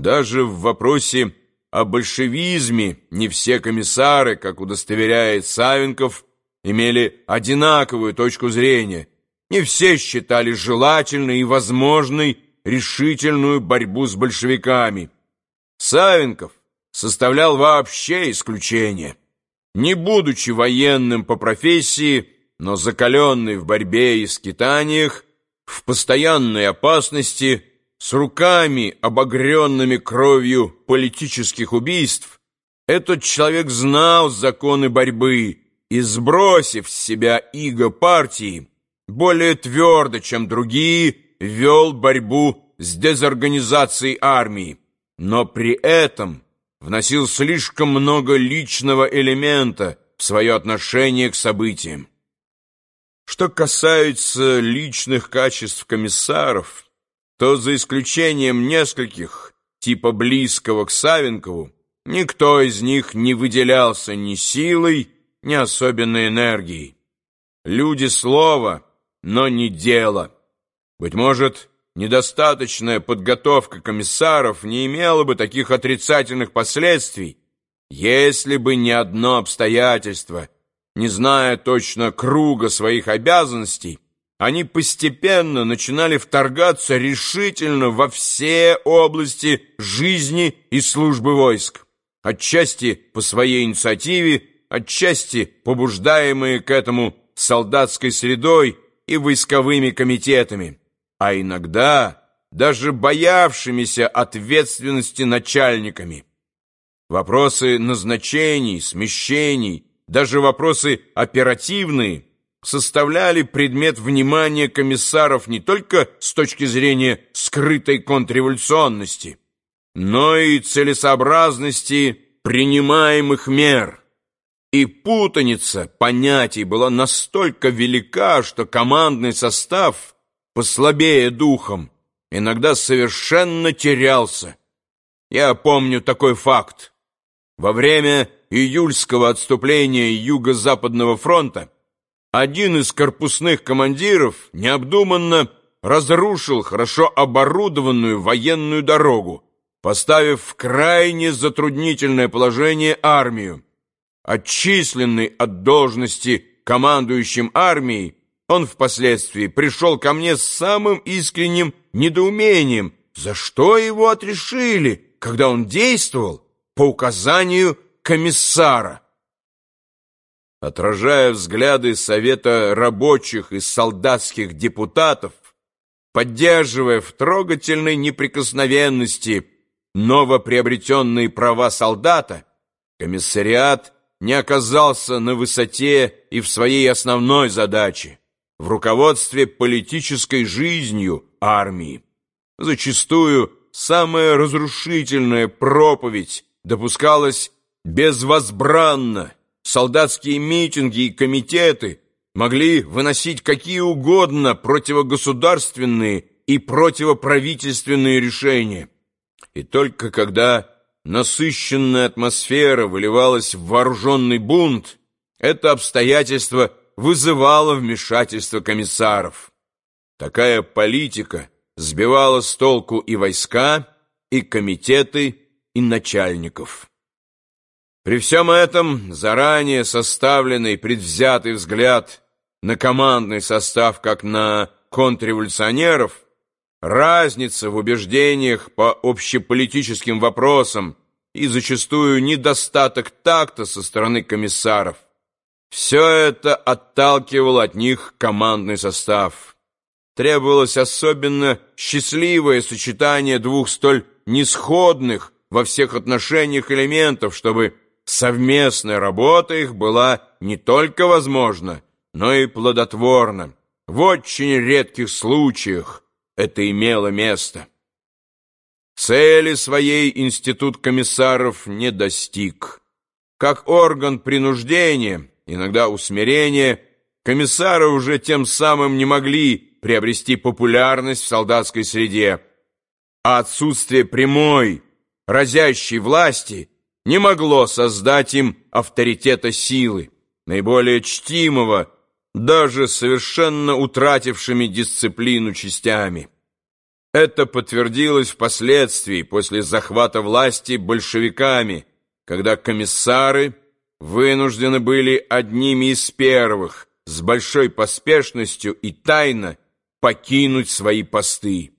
Даже в вопросе о большевизме не все комиссары, как удостоверяет Савенков, имели одинаковую точку зрения. Не все считали желательной и возможной решительную борьбу с большевиками. Савенков составлял вообще исключение. Не будучи военным по профессии, но закаленный в борьбе и скитаниях, в постоянной опасности, с руками, обогренными кровью политических убийств, этот человек знал законы борьбы и, сбросив с себя иго партии, более твердо, чем другие, вел борьбу с дезорганизацией армии, но при этом вносил слишком много личного элемента в свое отношение к событиям. Что касается личных качеств комиссаров, то за исключением нескольких, типа близкого к Савенкову, никто из них не выделялся ни силой, ни особенной энергией. Люди слова, но не дело. Быть может, недостаточная подготовка комиссаров не имела бы таких отрицательных последствий, если бы не одно обстоятельство – не зная точно круга своих обязанностей, они постепенно начинали вторгаться решительно во все области жизни и службы войск, отчасти по своей инициативе, отчасти побуждаемые к этому солдатской средой и войсковыми комитетами, а иногда даже боявшимися ответственности начальниками. Вопросы назначений, смещений, даже вопросы оперативные составляли предмет внимания комиссаров не только с точки зрения скрытой контрреволюционности, но и целесообразности принимаемых мер. И путаница понятий была настолько велика, что командный состав, послабее духом, иногда совершенно терялся. Я помню такой факт. Во время июльского отступления Юго-Западного фронта один из корпусных командиров необдуманно разрушил хорошо оборудованную военную дорогу, поставив в крайне затруднительное положение армию. Отчисленный от должности командующим армией, он впоследствии пришел ко мне с самым искренним недоумением, за что его отрешили, когда он действовал по указанию комиссара. Отражая взгляды Совета рабочих и солдатских депутатов, поддерживая в трогательной неприкосновенности новоприобретенные права солдата, комиссариат не оказался на высоте и в своей основной задаче в руководстве политической жизнью армии. Зачастую самая разрушительная проповедь допускалась безвозбранно. Солдатские митинги и комитеты могли выносить какие угодно противогосударственные и противоправительственные решения. И только когда насыщенная атмосфера выливалась в вооруженный бунт, это обстоятельство вызывало вмешательство комиссаров. Такая политика сбивала с толку и войска, и комитеты, и начальников. При всем этом заранее составленный предвзятый взгляд на командный состав как на контрреволюционеров, разница в убеждениях по общеполитическим вопросам и зачастую недостаток такта со стороны комиссаров. Все это отталкивало от них командный состав. Требовалось особенно счастливое сочетание двух столь несходных во всех отношениях элементов, чтобы совместная работа их была не только возможна, но и плодотворна. В очень редких случаях это имело место. Цели своей институт комиссаров не достиг. Как орган принуждения, иногда усмирения, комиссары уже тем самым не могли приобрести популярность в солдатской среде, а отсутствие прямой, разящей власти – не могло создать им авторитета силы, наиболее чтимого, даже совершенно утратившими дисциплину частями. Это подтвердилось впоследствии после захвата власти большевиками, когда комиссары вынуждены были одними из первых с большой поспешностью и тайно покинуть свои посты.